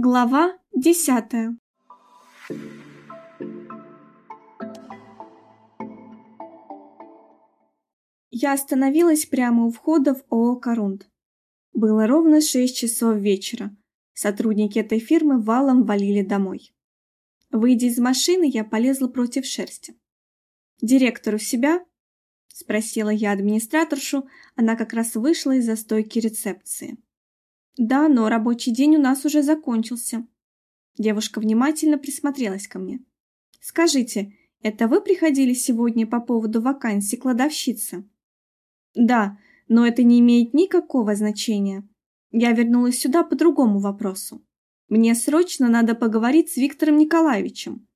Глава десятая Я остановилась прямо у входа в ООО «Корунд». Было ровно шесть часов вечера. Сотрудники этой фирмы валом валили домой. Выйдя из машины, я полезла против шерсти. «Директор у себя?» – спросила я администраторшу, она как раз вышла из-за стойки рецепции. Да, но рабочий день у нас уже закончился. Девушка внимательно присмотрелась ко мне. Скажите, это вы приходили сегодня по поводу вакансии кладовщицы? Да, но это не имеет никакого значения. Я вернулась сюда по другому вопросу. Мне срочно надо поговорить с Виктором Николаевичем.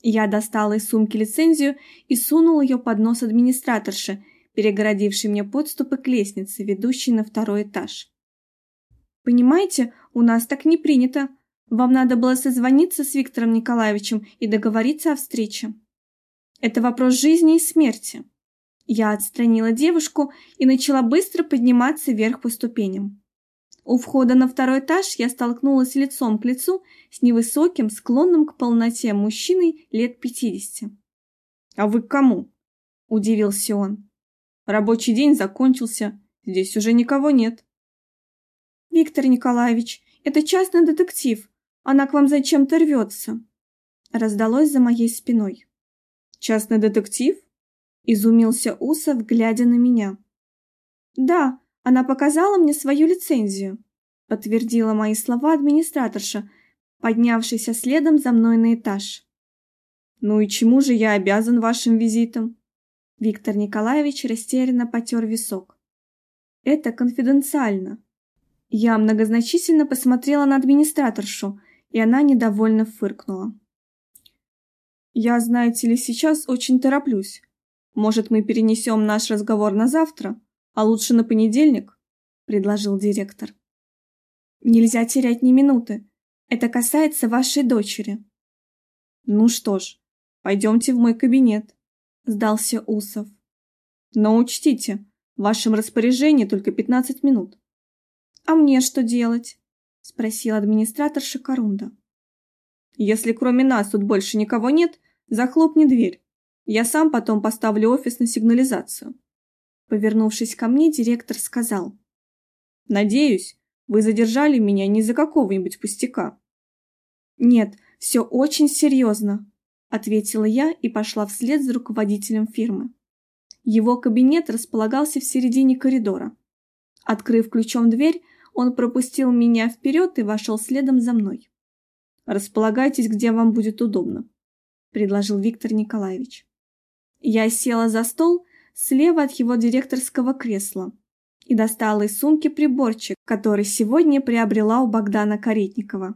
Я достала из сумки лицензию и сунула ее под нос администраторши, перегородившей мне подступы к лестнице, ведущей на второй этаж. Понимаете, у нас так не принято. Вам надо было созвониться с Виктором Николаевичем и договориться о встрече. Это вопрос жизни и смерти. Я отстранила девушку и начала быстро подниматься вверх по ступеням. У входа на второй этаж я столкнулась лицом к лицу с невысоким, склонным к полноте мужчиной лет пятидесяти. «А вы к кому?» – удивился он. «Рабочий день закончился, здесь уже никого нет». «Виктор Николаевич, это частный детектив. Она к вам зачем-то рвется», — раздалось за моей спиной. «Частный детектив?» — изумился Усов, глядя на меня. «Да, она показала мне свою лицензию», — подтвердила мои слова администраторша, поднявшаяся следом за мной на этаж. «Ну и чему же я обязан вашим визитом?» Виктор Николаевич растерянно потер висок. «Это конфиденциально», я многозначительно посмотрела на администраторшу, и она недовольно фыркнула. «Я, знаете ли, сейчас очень тороплюсь. Может, мы перенесем наш разговор на завтра, а лучше на понедельник?» – предложил директор. «Нельзя терять ни минуты. Это касается вашей дочери». «Ну что ж, пойдемте в мой кабинет», – сдался Усов. «Но учтите, в вашем распоряжении только 15 минут. «А мне что делать?» – спросил администратор Шикарунда. «Если кроме нас тут больше никого нет, захлопни дверь. Я сам потом поставлю офис на сигнализацию». Повернувшись ко мне, директор сказал. «Надеюсь, вы задержали меня не за какого-нибудь пустяка». «Нет, все очень серьезно», – ответила я и пошла вслед за руководителем фирмы. Его кабинет располагался в середине коридора. Открыв ключом дверь, он пропустил меня вперед и вошел следом за мной. «Располагайтесь, где вам будет удобно», – предложил Виктор Николаевич. Я села за стол слева от его директорского кресла и достала из сумки приборчик, который сегодня приобрела у Богдана Каретникова.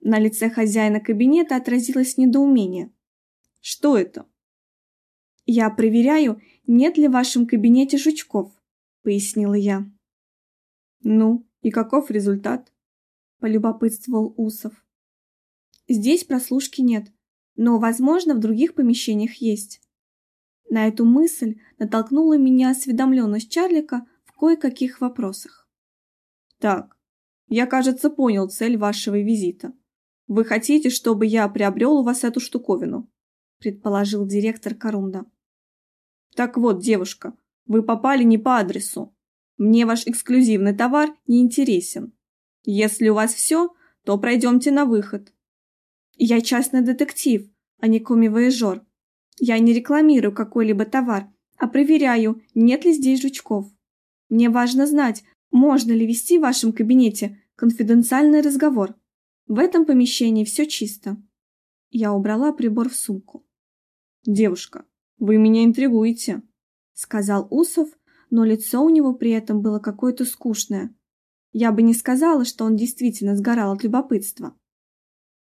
На лице хозяина кабинета отразилось недоумение. «Что это?» «Я проверяю, нет ли в вашем кабинете жучков», – пояснила я. «Ну, и каков результат? Полюбопытствовал Усов. Здесь прослушки нет, но, возможно, в других помещениях есть. На эту мысль натолкнула меня осведомленность Чарлика в кое-каких вопросах. Так, я, кажется, понял цель вашего визита. Вы хотите, чтобы я приобрел у вас эту штуковину? Предположил директор Корунда. Так вот, девушка, вы попали не по адресу. Мне ваш эксклюзивный товар не интересен. Если у вас все, то пройдемте на выход. Я частный детектив, а не коми-вояжер. Я не рекламирую какой-либо товар, а проверяю, нет ли здесь жучков. Мне важно знать, можно ли вести в вашем кабинете конфиденциальный разговор. В этом помещении все чисто. Я убрала прибор в сумку. «Девушка, вы меня интригуете», — сказал Усов, но лицо у него при этом было какое-то скучное. Я бы не сказала, что он действительно сгорал от любопытства.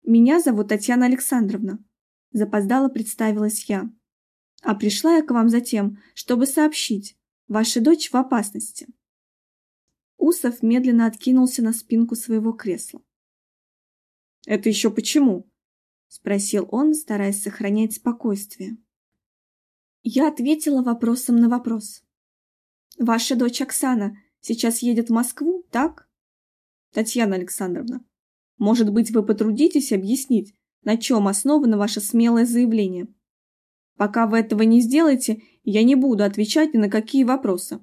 «Меня зовут Татьяна Александровна», – запоздало представилась я. «А пришла я к вам за тем, чтобы сообщить, ваша дочь в опасности». Усов медленно откинулся на спинку своего кресла. «Это еще почему?» – спросил он, стараясь сохранять спокойствие. Я ответила вопросом на вопрос. Ваша дочь Оксана сейчас едет в Москву, так? Татьяна Александровна, Может быть, вы потрудитесь объяснить, на чем основано ваше смелое заявление? Пока вы этого не сделаете, я не буду отвечать ни на какие вопросы.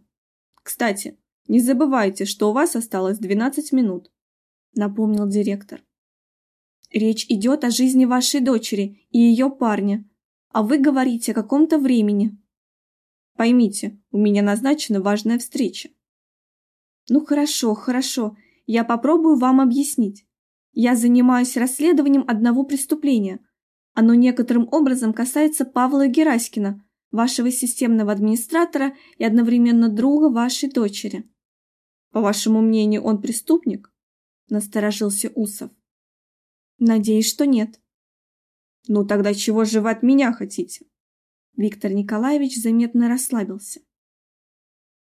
Кстати, не забывайте, что у вас осталось 12 минут, напомнил директор. Речь идет о жизни вашей дочери и ее парня, а вы говорите о каком-то времени. Поймите, у меня назначена важная встреча. Ну хорошо, хорошо, я попробую вам объяснить. Я занимаюсь расследованием одного преступления. Оно некоторым образом касается Павла Гераськина, вашего системного администратора и одновременно друга вашей дочери. По вашему мнению, он преступник? Насторожился Усов. Надеюсь, что нет. Ну тогда чего же вы от меня хотите? Виктор Николаевич заметно расслабился.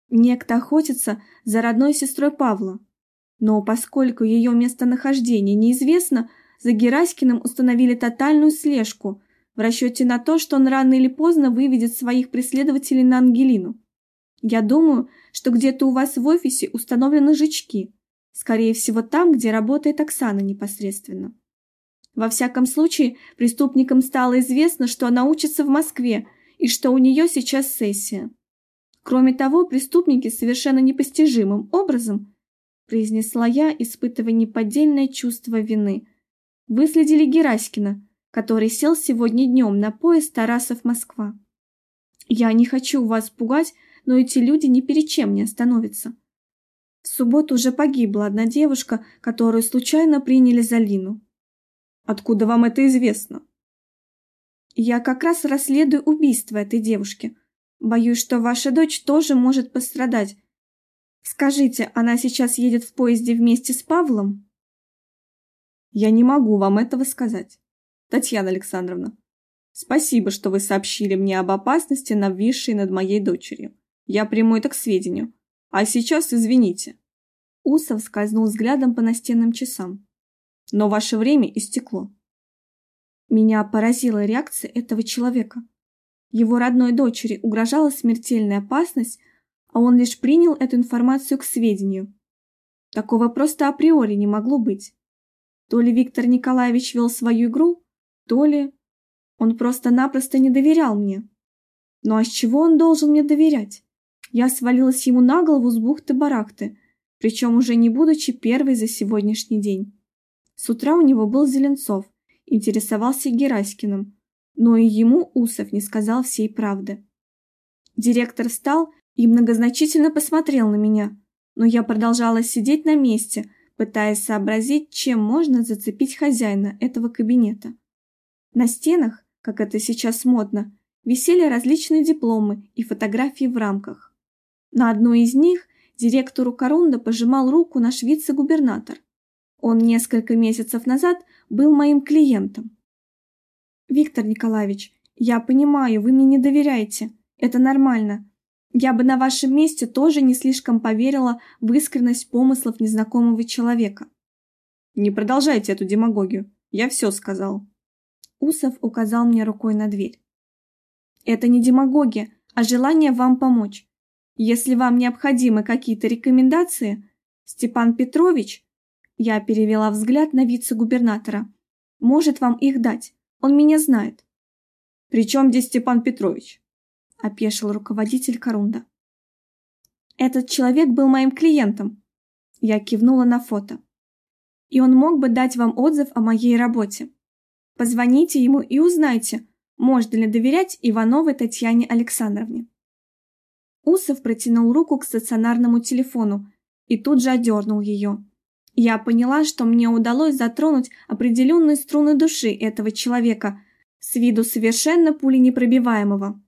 Некто охотится за родной сестрой Павла, но поскольку ее местонахождение неизвестно, за Гераськиным установили тотальную слежку в расчете на то, что он рано или поздно выведет своих преследователей на Ангелину. Я думаю, что где-то у вас в офисе установлены жучки, скорее всего там, где работает Оксана непосредственно. Во всяком случае, преступникам стало известно, что она учится в Москве и что у нее сейчас сессия. Кроме того, преступники совершенно непостижимым образом, произнесла я, испытывая неподдельное чувство вины, выследили Гераськина, который сел сегодня днем на поезд Тарасов-Москва. Я не хочу вас пугать, но эти люди ни перед чем не остановятся. В субботу уже погибла одна девушка, которую случайно приняли за Лину. Откуда вам это известно? Я как раз расследую убийство этой девушки. Боюсь, что ваша дочь тоже может пострадать. Скажите, она сейчас едет в поезде вместе с Павлом? Я не могу вам этого сказать. Татьяна Александровна, спасибо, что вы сообщили мне об опасности, нависшей над моей дочерью. Я приму это к сведению. А сейчас извините. Усов скользнул взглядом по настенным часам. Но ваше время истекло. Меня поразила реакция этого человека. Его родной дочери угрожала смертельная опасность, а он лишь принял эту информацию к сведению. Такого просто априори не могло быть. То ли Виктор Николаевич вел свою игру, то ли он просто-напросто не доверял мне. Ну а с чего он должен мне доверять? Я свалилась ему на голову с бухты-барахты, причем уже не будучи первой за сегодняшний день. С утра у него был Зеленцов, интересовался Гераськиным, но и ему Усов не сказал всей правды. Директор встал и многозначительно посмотрел на меня, но я продолжала сидеть на месте, пытаясь сообразить, чем можно зацепить хозяина этого кабинета. На стенах, как это сейчас модно, висели различные дипломы и фотографии в рамках. На одной из них директору Корунда пожимал руку наш вице-губернатор. Он несколько месяцев назад был моим клиентом. Виктор Николаевич, я понимаю, вы мне не доверяете. Это нормально. Я бы на вашем месте тоже не слишком поверила в искренность помыслов незнакомого человека. Не продолжайте эту демагогию. Я все сказал. Усов указал мне рукой на дверь. Это не демагогия, а желание вам помочь. Если вам необходимы какие-то рекомендации, Степан Петрович, я перевела взгляд на вице-губернатора, может вам их дать. Он меня знает. При чем здесь Степан Петрович? Опешил руководитель Корунда. Этот человек был моим клиентом. Я кивнула на фото. И он мог бы дать вам отзыв о моей работе. Позвоните ему и узнайте, можно ли доверять Ивановой Татьяне Александровне. Усов протянул руку к стационарному телефону и тут же одернул ее. Я поняла, что мне удалось затронуть определенные струны души этого человека, с виду совершенно пуленепробиваемого.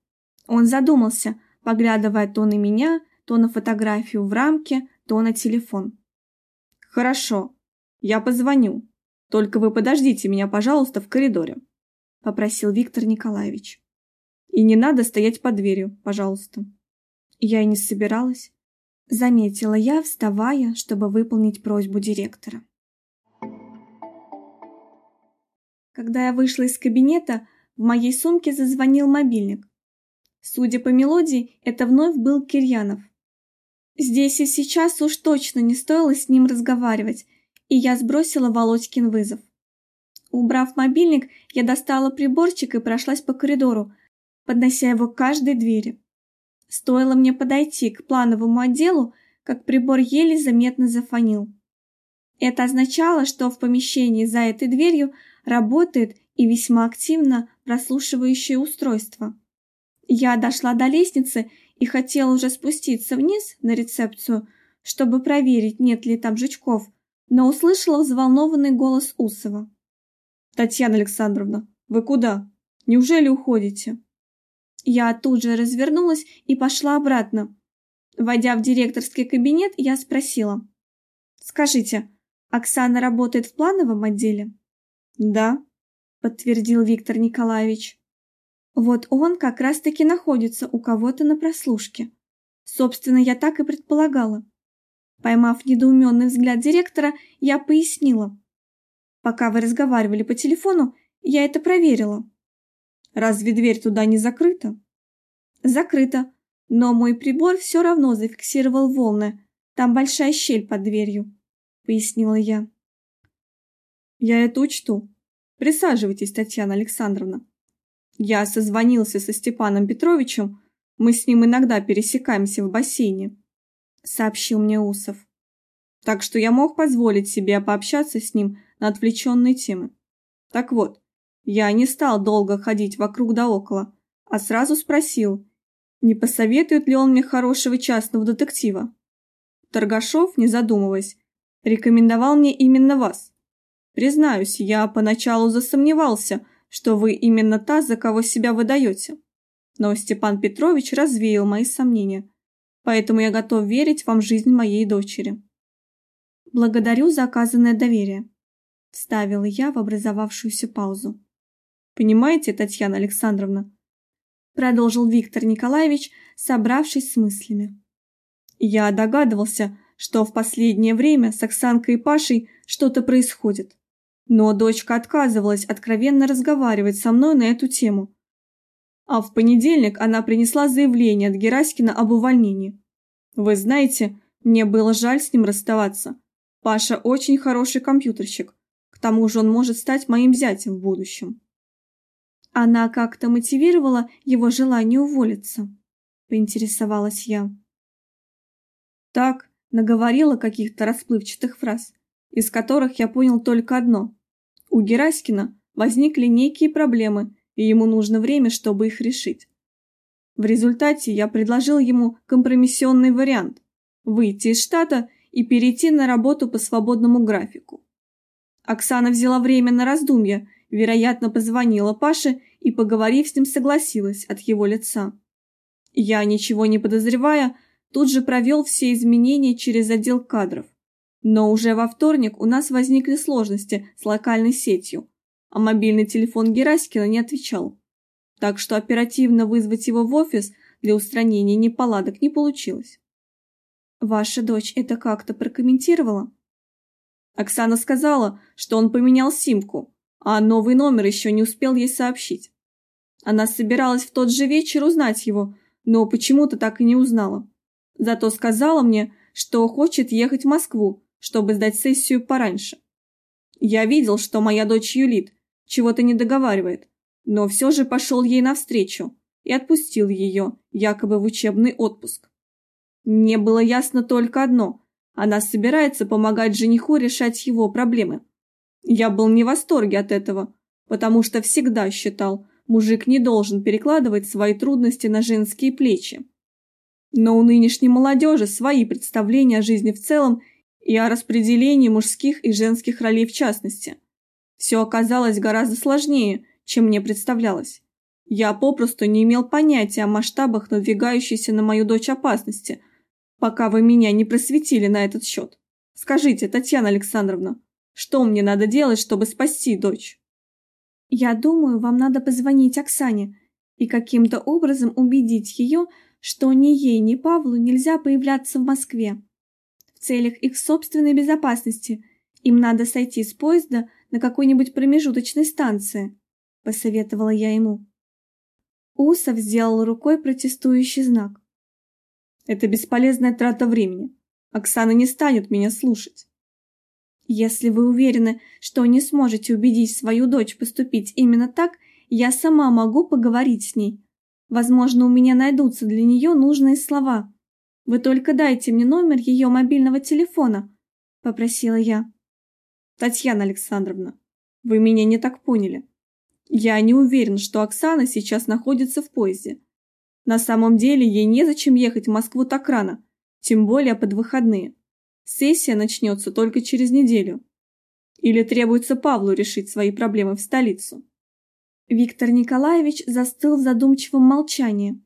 Он задумался, поглядывая то на меня, то на фотографию в рамке, то на телефон. «Хорошо, я позвоню. Только вы подождите меня, пожалуйста, в коридоре», – попросил Виктор Николаевич. «И не надо стоять под дверью, пожалуйста». Я и не собиралась заметила я, вставая, чтобы выполнить просьбу директора. Когда я вышла из кабинета, в моей сумке зазвонил мобильник. Судя по мелодии, это вновь был Кирьянов. Здесь и сейчас уж точно не стоило с ним разговаривать, и я сбросила Володькин вызов. Убрав мобильник, я достала приборчик и прошлась по коридору, поднося его к каждой двери. Стоило мне подойти к плановому отделу, как прибор еле заметно зафонил. Это означало, что в помещении за этой дверью работает и весьма активно прослушивающее устройство. Я дошла до лестницы и хотела уже спуститься вниз на рецепцию, чтобы проверить, нет ли там жучков, но услышала взволнованный голос Усова. «Татьяна Александровна, вы куда? Неужели уходите?» Я тут же развернулась и пошла обратно. Войдя в директорский кабинет, я спросила. «Скажите, Оксана работает в плановом отделе?» «Да», — подтвердил Виктор Николаевич. «Вот он как раз-таки находится у кого-то на прослушке. Собственно, я так и предполагала. Поймав недоуменный взгляд директора, я пояснила. Пока вы разговаривали по телефону, я это проверила. Разве дверь туда не закрыта? Закрыта, но мой прибор все равно зафиксировал волны. Там большая щель под дверью, пояснила я. Я это учту. Присаживайтесь, Татьяна Александровна. Я созвонился со Степаном Петровичем, мы с ним иногда пересекаемся в бассейне сообщил мне Усов. Так что я мог позволить себе пообщаться с ним на отвлеченные темы. Так вот, я не стал долго ходить вокруг да около, а сразу спросил, не посоветует ли он мне хорошего частного детектива. Торгашов, не задумываясь, рекомендовал мне именно вас. Признаюсь, я поначалу засомневался, что вы именно та, за кого себя выдаете. Но Степан Петрович развеял мои сомнения поэтому я готов верить вам жизнь моей дочери. Благодарю за оказанное доверие, вставила я в образовавшуюся паузу. Понимаете, Татьяна Александровна, продолжил Виктор Николаевич, собравшись с мыслями. Я догадывался, что в последнее время с Оксанкой и Пашей что-то происходит. Но дочка отказывалась откровенно разговаривать со мной на эту тему, а в понедельник она принесла заявление от Гераськина об увольнении. Вы знаете, мне было жаль с ним расставаться. Паша очень хороший компьютерщик. К тому же он может стать моим зятем в будущем. Она как-то мотивировала его желание уволиться, поинтересовалась я. Так, наговорила каких-то расплывчатых фраз, из которых я понял только одно. У Гераськина возникли некие проблемы, и ему нужно время, чтобы их решить. В результате я предложил ему компромиссионный вариант – выйти из штата и перейти на работу по свободному графику. Оксана взяла время на раздумье, вероятно, позвонила Паше и, поговорив с ним, согласилась от его лица. Я, ничего не подозревая, тут же провел все изменения через отдел кадров. Но уже во вторник у нас возникли сложности с локальной сетью, а мобильный телефон Гераськина не отвечал. Так что оперативно вызвать его в офис для устранения неполадок не получилось. Ваша дочь это как-то прокомментировала? Оксана сказала, что он поменял симку, а новый номер еще не успел ей сообщить. Она собиралась в тот же вечер узнать его, но почему-то так и не узнала. Зато сказала мне, что хочет ехать в Москву, чтобы сдать сессию пораньше. Я видел, что моя дочь юлит, чего-то не договаривает, но все же пошел ей навстречу и отпустил ее, якобы в учебный отпуск. Мне было ясно только одно – она собирается помогать жениху решать его проблемы. Я был не в восторге от этого, потому что всегда считал, мужик не должен перекладывать свои трудности на женские плечи. Но у нынешней молодежи свои представления о жизни в целом и о распределении мужских и женских ролей в частности – все оказалось гораздо сложнее, чем мне представлялось. Я попросту не имел понятия о масштабах надвигающейся на мою дочь опасности, пока вы меня не просветили на этот счет. Скажите, Татьяна Александровна, что мне надо делать, чтобы спасти дочь? Я думаю, вам надо позвонить Оксане и каким-то образом убедить ее, что ни ей, ни Павлу нельзя появляться в Москве. В целях их собственной безопасности им надо сойти с поезда на какой-нибудь промежуточной станции, посоветовала я ему. Усов сделал рукой протестующий знак. Это бесполезная трата времени. Оксана не станет меня слушать. Если вы уверены, что не сможете убедить свою дочь поступить именно так, я сама могу поговорить с ней. Возможно, у меня найдутся для нее нужные слова. Вы только дайте мне номер ее мобильного телефона, попросила я. Татьяна Александровна, вы меня не так поняли. Я не уверен, что Оксана сейчас находится в поезде. На самом деле ей незачем ехать в Москву так рано, тем более под выходные. Сессия начнется только через неделю. Или требуется Павлу решить свои проблемы в столицу? Виктор Николаевич застыл в задумчивом молчании.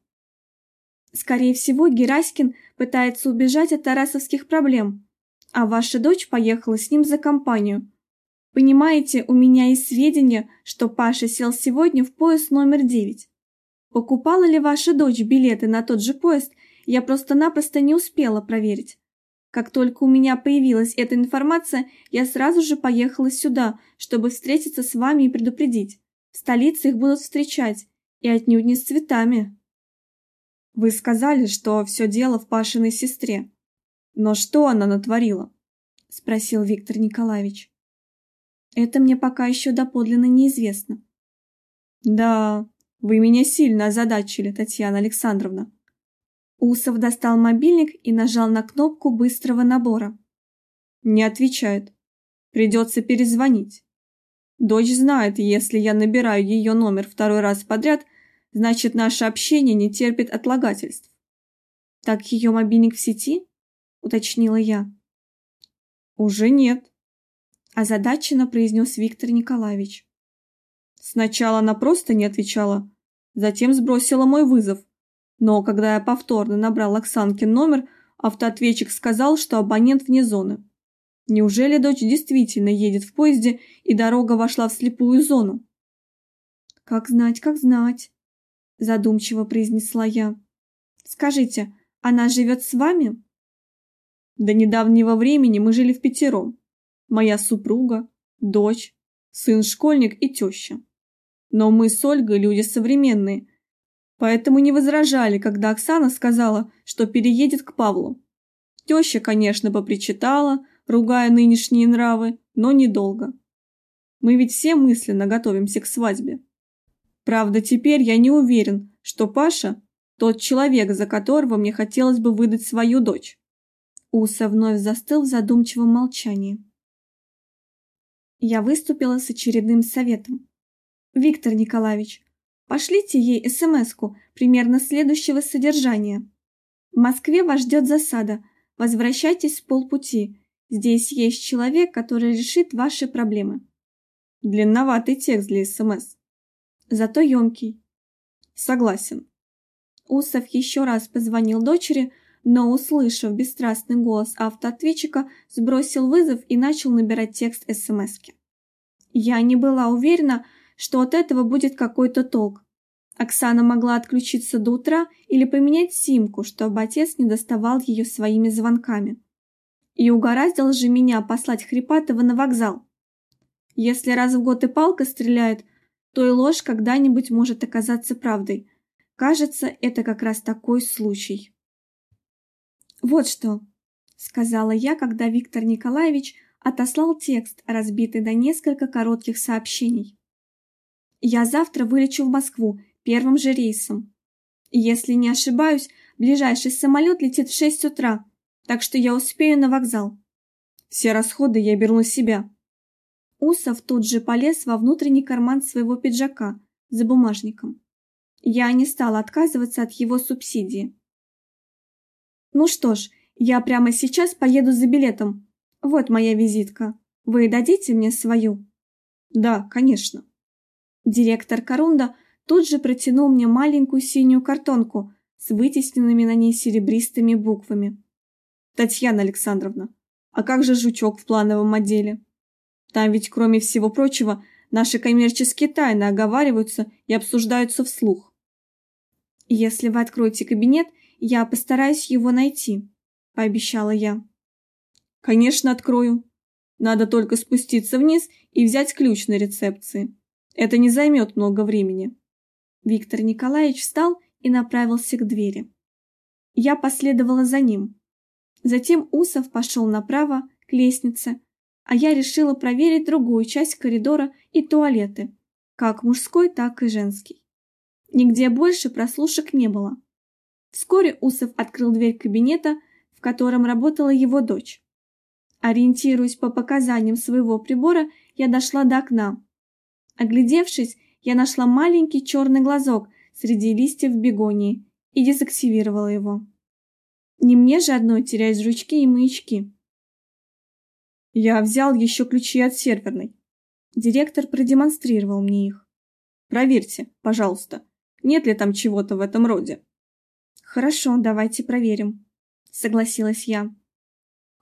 Скорее всего, Гераськин пытается убежать от тарасовских проблем, а ваша дочь поехала с ним за компанию. Понимаете, у меня есть сведения, что Паша сел сегодня в поезд номер девять. Покупала ли ваша дочь билеты на тот же поезд, я просто-напросто не успела проверить. Как только у меня появилась эта информация, я сразу же поехала сюда, чтобы встретиться с вами и предупредить. В столице их будут встречать, и отнюдь не с цветами. Вы сказали, что все дело в Пашиной сестре. Но что она натворила? Спросил Виктор Николаевич. Это мне пока еще доподлинно неизвестно. Да, вы меня сильно озадачили, Татьяна Александровна. Усов достал мобильник и нажал на кнопку быстрого набора. Не отвечает. Придется перезвонить. Дочь знает, если я набираю ее номер второй раз подряд, значит наше общение не терпит отлагательств. Так ее мобильник в сети? уточнила я. Уже нет, озадаченно произнес Виктор Николаевич. Сначала она просто не отвечала, затем сбросила мой вызов, но когда я повторно набрал Оксанкин номер, автоответчик сказал, что абонент вне зоны. Неужели дочь действительно едет в поезде и дорога вошла в слепую зону? Как знать, как знать, задумчиво произнесла я. Скажите, она живет с вами? До недавнего времени мы жили в пятером. Моя супруга, дочь, сын-школьник и теща. Но мы с Ольгой люди современные, Поэтому не возражали, когда Оксана сказала, что переедет к Павлу. Теща, конечно, попричитала, ругая нынешние нравы, но недолго. Мы ведь все мысленно готовимся к свадьбе. Правда, теперь я не уверен, что Паша – тот человек, за которого мне хотелось бы выдать свою дочь. Уса вновь застыл в задумчивом молчании. Я выступила с очередным советом. «Виктор Николаевич, Пошлите ей СМС-ку примерно следующего содержания. В Москве вас ждет засада. Возвращайтесь с полпути. Здесь есть человек, который решит ваши проблемы. Длинноватый текст для СМС. Зато емкий. Согласен. Усов еще раз позвонил дочери, но, услышав бесстрастный голос автоответчика, сбросил вызов и начал набирать текст СМСки. Я не была уверена, что от этого будет какой-то толк. Оксана могла отключиться до утра или поменять симку, чтобы отец не доставал ее своими звонками. И угораздило же меня послать Хрипатова на вокзал. Если раз в год и палка стреляет, то и ложь когда-нибудь может оказаться правдой. Кажется, это как раз такой случай. Вот что, сказала я, когда Виктор Николаевич отослал текст, разбитый на несколько коротких сообщений. Я завтра вылечу в Москву первым же рейсом. Если не ошибаюсь, ближайший самолет летит в шесть утра, так что я успею на вокзал. Все расходы я беру на себя. Усов тут же полез во внутренний карман своего пиджака за бумажником. Я не стала отказываться от его субсидии. Ну что ж, я прямо сейчас поеду за билетом. Вот моя визитка. Вы дадите мне свою? Да, конечно. Директор Корунда тут же протянул мне маленькую синюю картонку с вытесненными на ней серебристыми буквами. Татьяна Александровна, а как же жучок в плановом отделе? Там ведь, кроме всего прочего, наши коммерческие тайны оговариваются и обсуждаются вслух. Если вы откроете кабинет, я постараюсь его найти, пообещала я. Конечно, открою. Надо только спуститься вниз и взять ключ на рецепции. Это не займет много времени. Виктор Николаевич встал и направился к двери. Я последовала за ним. Затем Усов пошел направо к лестнице, а я решила проверить другую часть коридора и туалеты, как мужской, так и женский. Нигде больше прослушек не было. Вскоре Усов открыл дверь кабинета, в котором работала его дочь. Ориентируясь по показаниям своего прибора, я дошла до окна. Оглядевшись, я нашла маленький черный глазок среди листьев бегонии и дезактивировала его. Не мне же одной терять жучки и маячки. Я взял еще ключи от серверной. Директор продемонстрировал мне их. Проверьте, пожалуйста, нет ли там чего-то в этом роде. Хорошо, давайте проверим, согласилась я.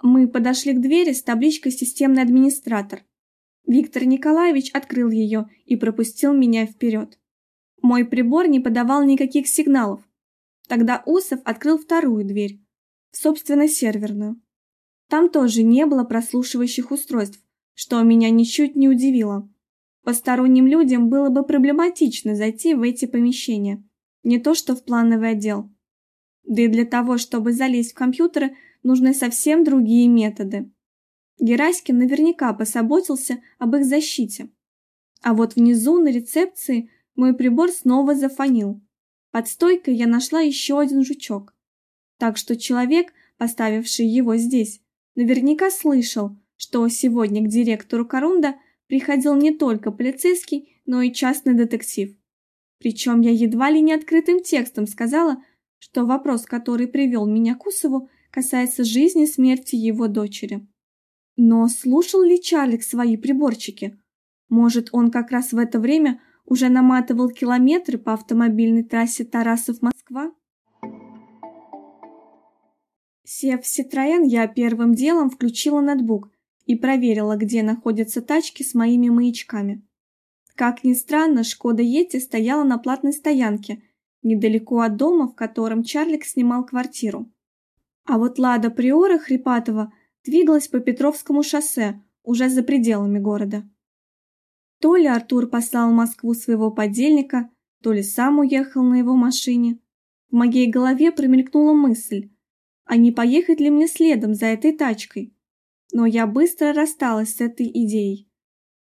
Мы подошли к двери с табличкой «Системный администратор». Виктор Николаевич открыл ее и пропустил меня вперед. Мой прибор не подавал никаких сигналов. Тогда Усов открыл вторую дверь, собственно, серверную. Там тоже не было прослушивающих устройств, что меня ничуть не удивило. Посторонним людям было бы проблематично зайти в эти помещения, не то что в плановый отдел. Да и для того, чтобы залезть в компьютеры, нужны совсем другие методы. Гераськин наверняка позаботился об их защите. А вот внизу на рецепции мой прибор снова зафонил. Под стойкой я нашла еще один жучок. Так что человек, поставивший его здесь, наверняка слышал, что сегодня к директору Корунда приходил не только полицейский, но и частный детектив. Причем я едва ли не открытым текстом сказала, что вопрос, который привел меня к Усову, касается жизни и смерти его дочери. Но слушал ли Чарлик свои приборчики? Может, он как раз в это время уже наматывал километры по автомобильной трассе Тарасов-Москва? Сев в Citroёn, я первым делом включила ноутбук и проверила, где находятся тачки с моими маячками. Как ни странно, Шкода Йети стояла на платной стоянке, недалеко от дома, в котором Чарлик снимал квартиру. А вот Лада Приора Хрипатова двигалась по Петровскому шоссе, уже за пределами города. То ли Артур послал в Москву своего подельника, то ли сам уехал на его машине. В моей голове промелькнула мысль, а не поехать ли мне следом за этой тачкой? Но я быстро рассталась с этой идеей.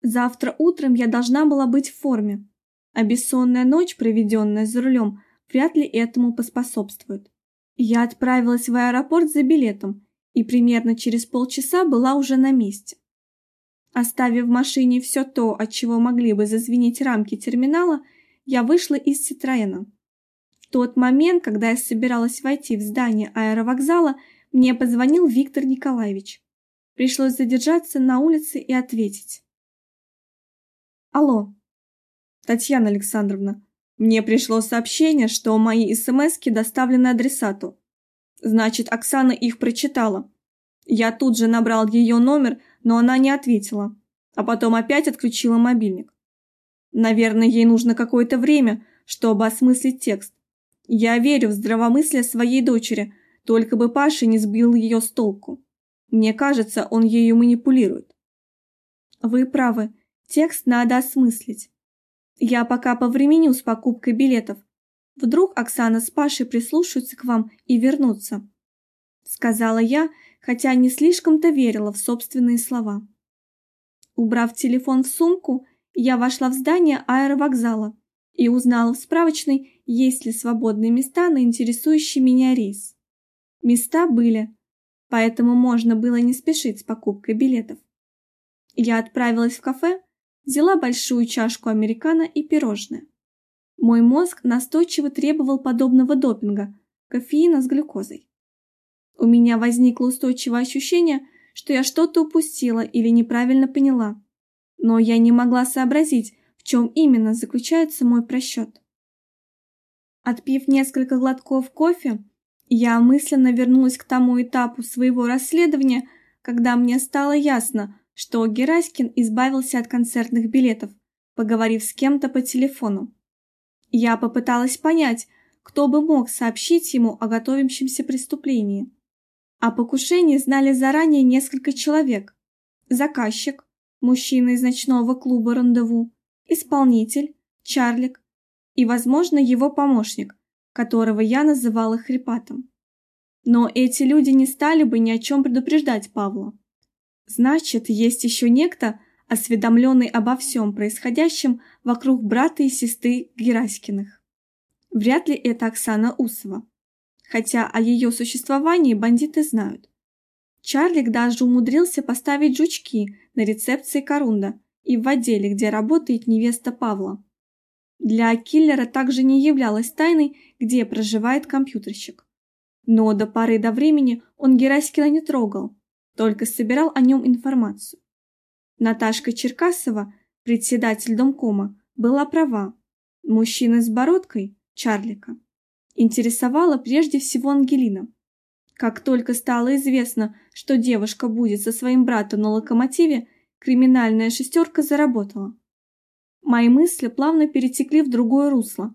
Завтра утром я должна была быть в форме, а бессонная ночь, проведенная за рулем, вряд ли этому поспособствует. Я отправилась в аэропорт за билетом и примерно через полчаса была уже на месте. Оставив в машине все то, от чего могли бы зазвенеть рамки терминала, я вышла из Ситроена. В тот момент, когда я собиралась войти в здание аэровокзала, мне позвонил Виктор Николаевич. Пришлось задержаться на улице и ответить. Алло. Татьяна Александровна, мне пришло сообщение, что мои СМСки доставлены адресату. Значит, Оксана их прочитала. Я тут же набрал ее номер, но она не ответила, а потом опять отключила мобильник. Наверное, ей нужно какое-то время, чтобы осмыслить текст. Я верю в здравомыслие своей дочери, только бы Паша не сбил ее с толку. Мне кажется, он ею манипулирует. Вы правы, текст надо осмыслить. Я пока повременю с покупкой билетов. Вдруг Оксана с Пашей прислушаются к вам и вернутся. Сказала я, хотя не слишком-то верила в собственные слова. Убрав телефон в сумку, я вошла в здание аэровокзала и узнала в справочной, есть ли свободные места на интересующий меня рейс. Места были, поэтому можно было не спешить с покупкой билетов. Я отправилась в кафе, взяла большую чашку американо и пирожное. Мой мозг настойчиво требовал подобного допинга – кофеина с глюкозой. У меня возникло устойчивое ощущение, что я что-то упустила или неправильно поняла, но я не могла сообразить, в чем именно заключается мой просчет. Отпив несколько глотков кофе, я мысленно вернулась к тому этапу своего расследования, когда мне стало ясно, что Гераськин избавился от концертных билетов, поговорив с кем-то по телефону. Я попыталась понять, кто бы мог сообщить ему о готовящемся преступлении. О покушении знали заранее несколько человек. Заказчик, мужчина из ночного клуба «Рандеву», исполнитель, Чарлик и, возможно, его помощник, которого я называла хрипатом. Но эти люди не стали бы ни о чем предупреждать Павла. Значит, есть еще некто, осведомленный обо всем происходящем вокруг брата и сестры Гераськиных. Вряд ли это Оксана Усова. Хотя о ее существовании бандиты знают. Чарлик даже умудрился поставить жучки на рецепции Корунда и в отделе, где работает невеста Павла. Для киллера также не являлось тайной, где проживает компьютерщик. Но до поры до времени он Гераськина не трогал, только собирал о нем информацию. Наташка Черкасова, председатель домкома, была права. Мужчина с бородкой, Чарлика, интересовала прежде всего Ангелина. Как только стало известно, что девушка будет со своим братом на локомотиве, криминальная шестерка заработала. Мои мысли плавно перетекли в другое русло.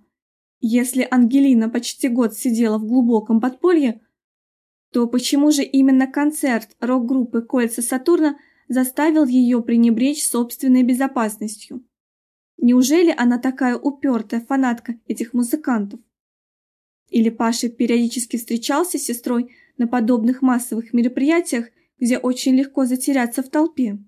Если Ангелина почти год сидела в глубоком подполье, то почему же именно концерт рок-группы «Кольца Сатурна» заставил ее пренебречь собственной безопасностью? Неужели она такая упертая фанатка этих музыкантов? Или Паша периодически встречался с сестрой на подобных массовых мероприятиях, где очень легко затеряться в толпе?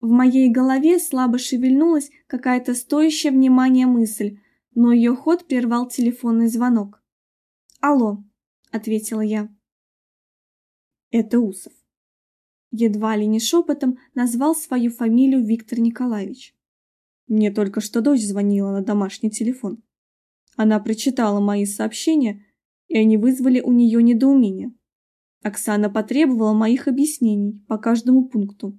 В моей голове слабо шевельнулась какая-то стоящая внимания мысль, но ее ход прервал телефонный звонок. «Алло», — ответила я. «Это Усов». Едва ли не шепотом назвал свою фамилию Виктор Николаевич. Мне только что дочь звонила на домашний телефон. Она прочитала мои сообщения, и они вызвали у нее недоумение. Оксана потребовала моих объяснений по каждому пункту.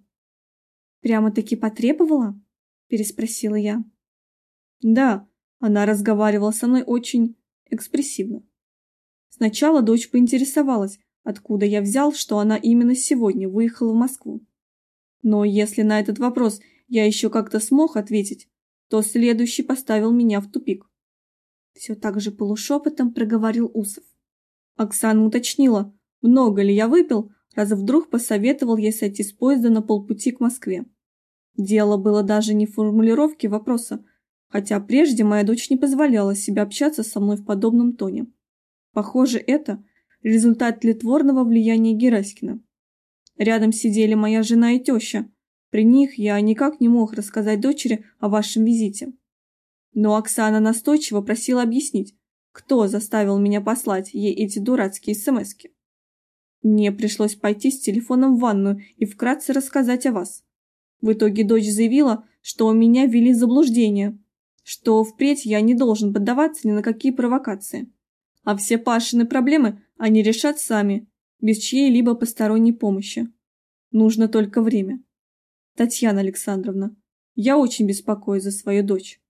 Прямо-таки потребовала? Переспросила я. Да, она разговаривала со мной очень экспрессивно. Сначала дочь поинтересовалась, откуда я взял, что она именно сегодня выехала в Москву. Но если на этот вопрос я еще как-то смог ответить, то следующий поставил меня в тупик. Все так же полушепотом проговорил Усов. Оксана уточнила, много ли я выпил, раз вдруг посоветовал ей сойти с поезда на полпути к Москве. Дело было даже не в формулировке вопроса, хотя прежде моя дочь не позволяла себе общаться со мной в подобном тоне. Похоже, это результат тлетворного влияния Гераськина. Рядом сидели моя жена и теща. При них я никак не мог рассказать дочери о вашем визите. Но Оксана настойчиво просила объяснить, кто заставил меня послать ей эти дурацкие смски. Мне пришлось пойти с телефоном в ванную и вкратце рассказать о вас. В итоге дочь заявила, что у меня ввели заблуждение, что впредь я не должен поддаваться ни на какие провокации. А все Пашины проблемы они решат сами, без чьей-либо посторонней помощи. Нужно только время. Татьяна Александровна, я очень беспокоюсь за свою дочь.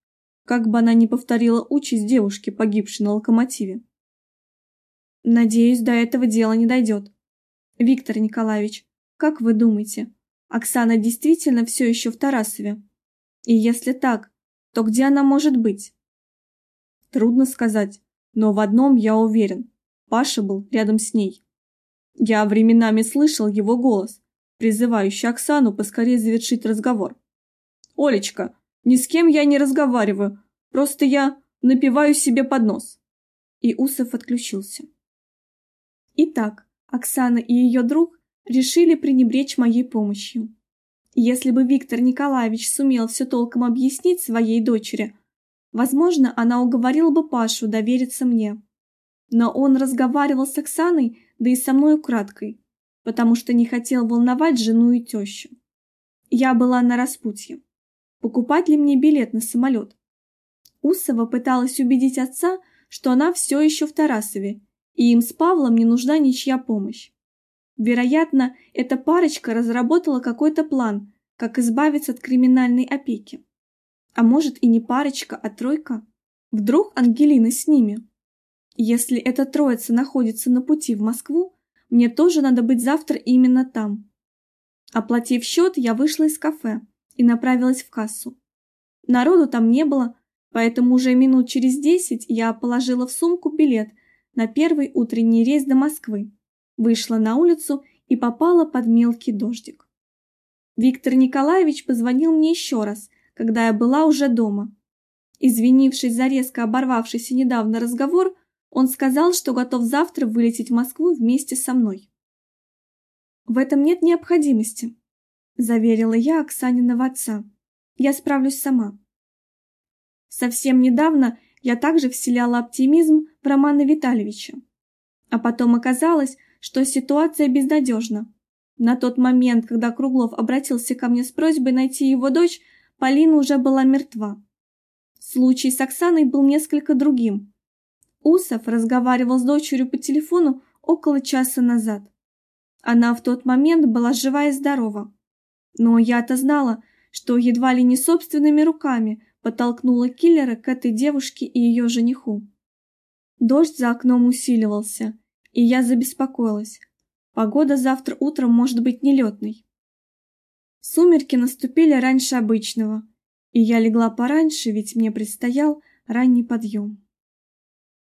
Как бы она ни повторила участь девушки, погибшей на локомотиве. Надеюсь, до этого дела не дойдет. Виктор Николаевич, как вы думаете, Оксана действительно все еще в Тарасове? И если так, то где она может быть? Трудно сказать, но в одном я уверен. Паша был рядом с ней. Я временами слышал его голос, призывающий Оксану поскорее завершить разговор. «Олечка, ни с кем я не разговариваю, просто я напиваю себе под нос». И Усов отключился. Итак, Оксана и ее друг решили пренебречь моей помощью. Если бы Виктор Николаевич сумел все толком объяснить своей дочери, возможно, она уговорила бы Пашу довериться мне. Но он разговаривал с Оксаной, да и со мной украдкой, потому что не хотел волновать жену и тещу. Я была на распутье. Покупать ли мне билет на самолет? Усова пыталась убедить отца, что она все еще в Тарасове и им с Павлом не нужна ничья помощь. Вероятно, эта парочка разработала какой-то план, как избавиться от криминальной опеки. А может и не парочка, а тройка? Вдруг Ангелина с ними? Если эта троица находится на пути в Москву, мне тоже надо быть завтра именно там. Оплатив счет, я вышла из кафе и направилась в кассу. Народу там не было, поэтому уже минут через десять я положила в сумку билет на первый утренний рейс до Москвы, вышла на улицу и попала под мелкий дождик. Виктор Николаевич позвонил мне еще раз, когда я была уже дома. Извинившись за резко оборвавшийся недавно разговор, он сказал, что готов завтра вылететь в Москву вместе со мной. В этом нет необходимости, заверила я Оксаниного отца. Я справлюсь сама. Совсем недавно я также вселяла оптимизм в Романа Витальевича. А потом оказалось, что ситуация безнадежна. На тот момент, когда Круглов обратился ко мне с просьбой найти его дочь, Полина уже была мертва. Случай с Оксаной был несколько другим. Усов разговаривал с дочерью по телефону около часа назад. Она в тот момент была жива и здорова. Но я-то знала, что едва ли не собственными руками подтолкнула киллера к этой девушке и ее жениху. Дождь за окном усиливался, и я забеспокоилась. Погода завтра утром может быть нелетной. Сумерки наступили раньше обычного, и я легла пораньше, ведь мне предстоял ранний подъем.